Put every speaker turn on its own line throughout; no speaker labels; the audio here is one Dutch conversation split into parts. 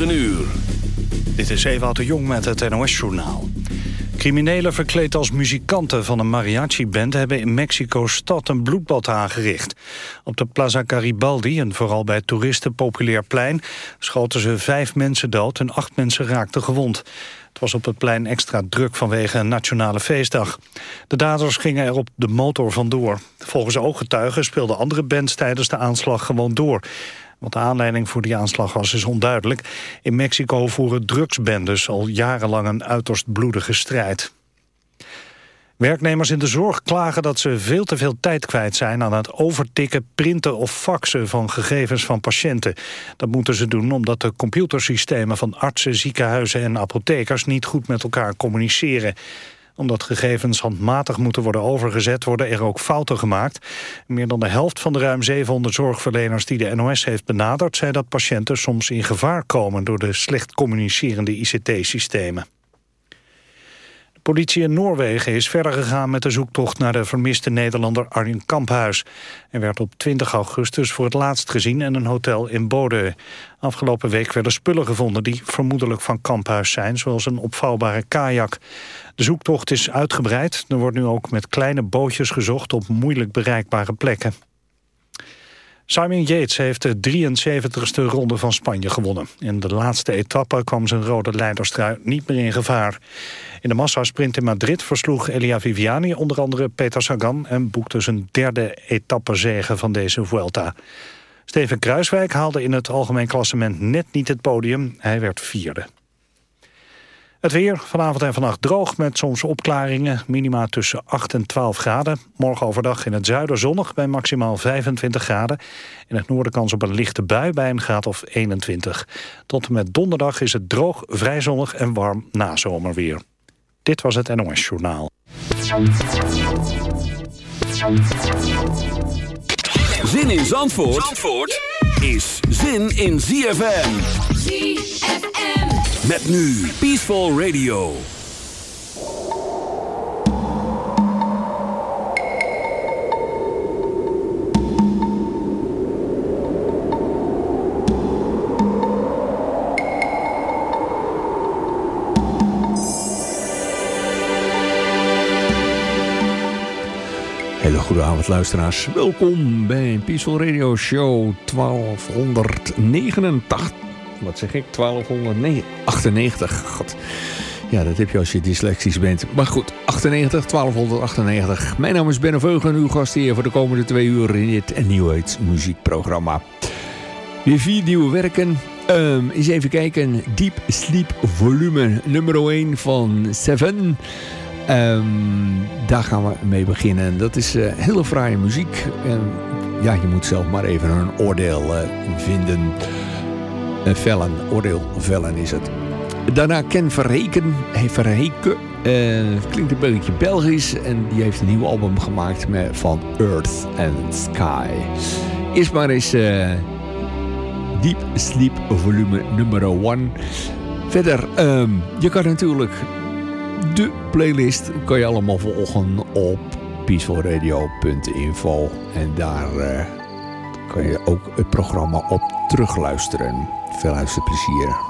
9 uur.
Dit is Ewout de Jong met het NOS-journaal. Criminelen verkleed als muzikanten van een mariachi-band... hebben in Mexico-stad een bloedbad aangericht. Op de Plaza Garibaldi, een vooral bij toeristen populair plein... schoten ze vijf mensen dood en acht mensen raakten gewond. Het was op het plein extra druk vanwege een nationale feestdag. De daders gingen er op de motor vandoor. Volgens ooggetuigen speelden andere bands tijdens de aanslag gewoon door. Wat de aanleiding voor die aanslag was, is onduidelijk. In Mexico voeren drugsbendes al jarenlang een uiterst bloedige strijd. Werknemers in de zorg klagen dat ze veel te veel tijd kwijt zijn... aan het overtikken, printen of faxen van gegevens van patiënten. Dat moeten ze doen omdat de computersystemen van artsen, ziekenhuizen en apothekers... niet goed met elkaar communiceren omdat gegevens handmatig moeten worden overgezet, worden er ook fouten gemaakt. Meer dan de helft van de ruim 700 zorgverleners die de NOS heeft benaderd... zei dat patiënten soms in gevaar komen door de slecht communicerende ICT-systemen. Politie in Noorwegen is verder gegaan met de zoektocht naar de vermiste Nederlander Arjen Kamphuis. Hij werd op 20 augustus voor het laatst gezien in een hotel in Bodø. Afgelopen week werden spullen gevonden die vermoedelijk van Kamphuis zijn, zoals een opvouwbare kajak. De zoektocht is uitgebreid. Er wordt nu ook met kleine bootjes gezocht op moeilijk bereikbare plekken. Simon Yates heeft de 73ste ronde van Spanje gewonnen. In de laatste etappe kwam zijn rode leiderstrui niet meer in gevaar. In de massasprint in Madrid versloeg Elia Viviani onder andere Peter Sagan... en boekte zijn derde etappezege van deze Vuelta. Steven Kruiswijk haalde in het algemeen klassement net niet het podium. Hij werd vierde. Het weer vanavond en vannacht droog met soms opklaringen. Minima tussen 8 en 12 graden. Morgen overdag in het zuiden zonnig bij maximaal 25 graden. In het noorden kans op een lichte bui bij een graad of 21. Tot en met donderdag is het droog, vrij zonnig en warm na zomerweer. Dit was het NOS Journaal.
Zin in Zandvoort, Zandvoort is zin in ZFM.
ZFM.
Met nu Peaceful Radio.
Hele goede avond luisteraars. Welkom bij Peaceful Radio Show 1289. Wat zeg ik? 1298. God. Ja, dat heb je als je dyslexisch bent. Maar goed, 98, 1298. Mijn naam is Ben Veugen, uw gast hier voor de komende twee uur in dit Nieuwheids muziekprogramma. Weer vier nieuwe werken. Um, eens even kijken. Deep Sleep Volume nummer 1 van Seven. Um, daar gaan we mee beginnen. Dat is uh, hele fraaie muziek. En ja, je moet zelf maar even een oordeel uh, vinden. Een vellen, oordeel vellen is het. Daarna Ken Verreken. Hey, Verheken. Uh, klinkt een beetje Belgisch. En die heeft een nieuw album gemaakt met, van Earth and Sky. Eerst maar eens Deep Sleep volume nummer 1. Verder, um, je kan natuurlijk de playlist kan je allemaal volgen op peacefulradio.info. En daar kan je ook het programma op terugluisteren. Veel luisterplezier.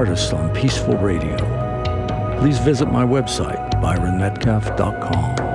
Artists on Peaceful Radio. Please visit my website, byronmetcalf.com.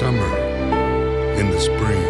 summer, in the spring.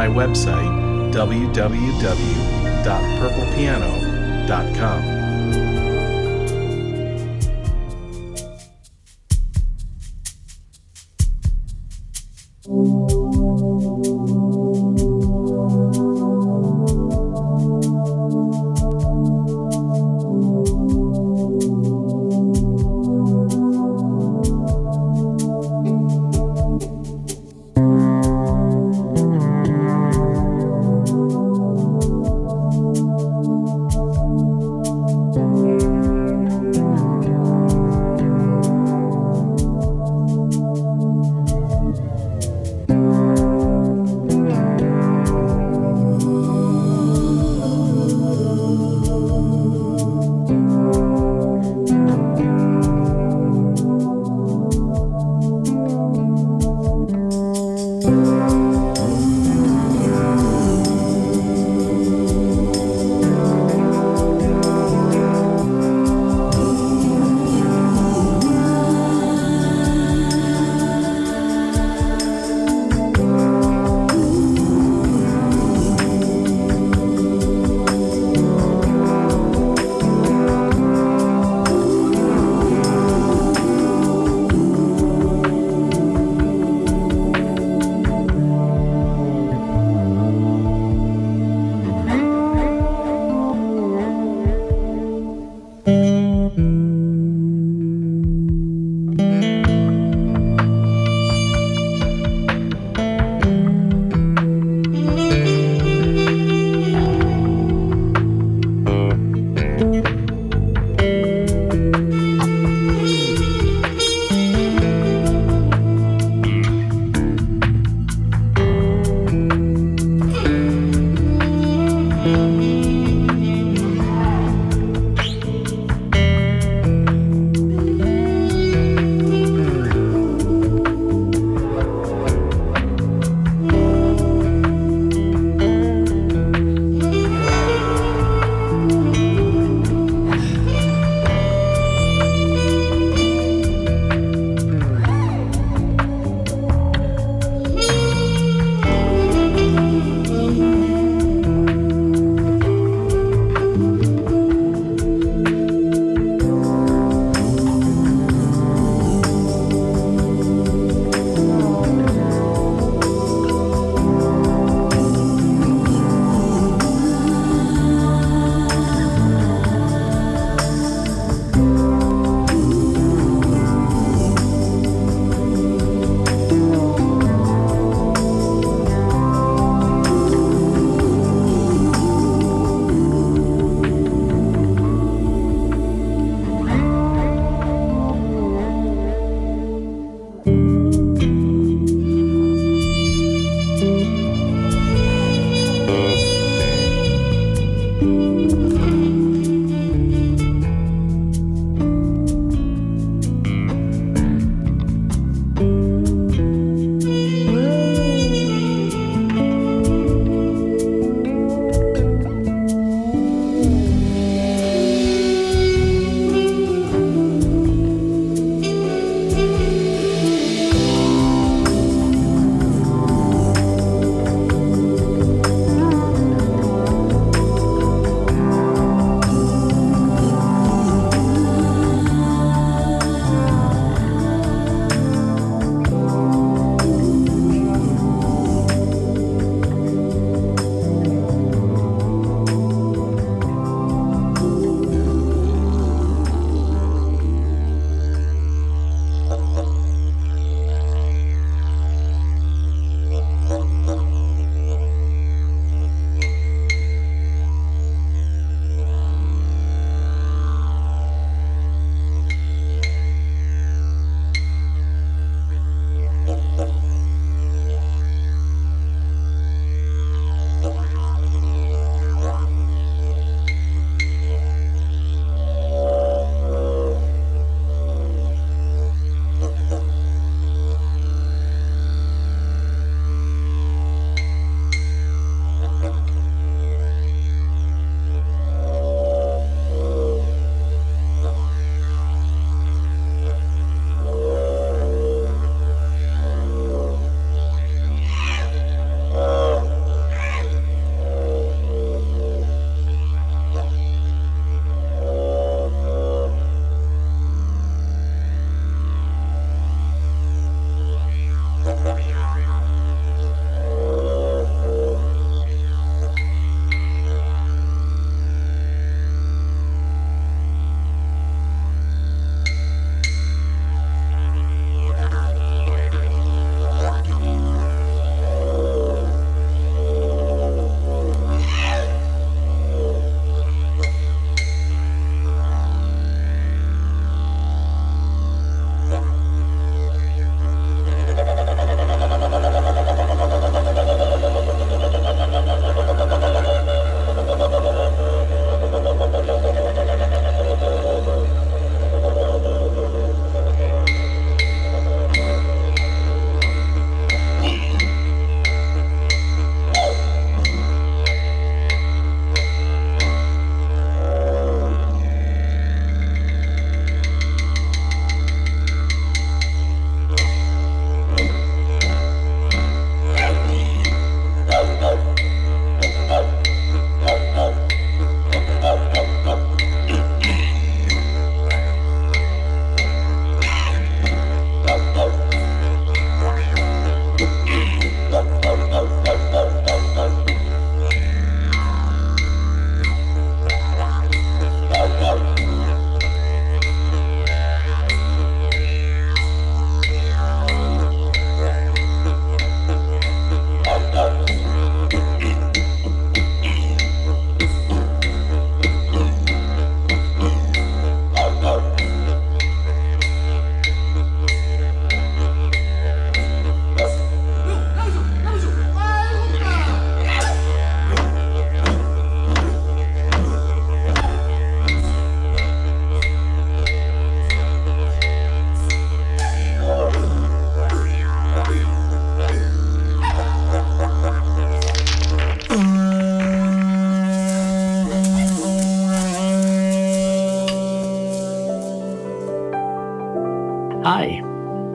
my website, www.purplepiano.com.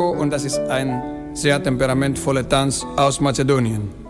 Cervico und das ist ein sehr temperamentvoller Tanz aus Mazedonien.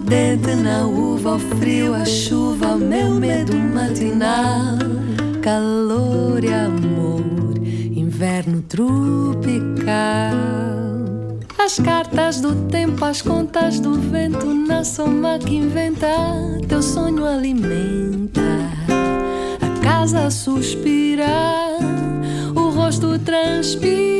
O na uva, o frio, a chuva, meu medo matinal. Calor e amor, inverno tropical. As cartas do tempo, as contas do vento, na soma que inventa, teu sonho alimenta. A casa suspira, o rosto transpira.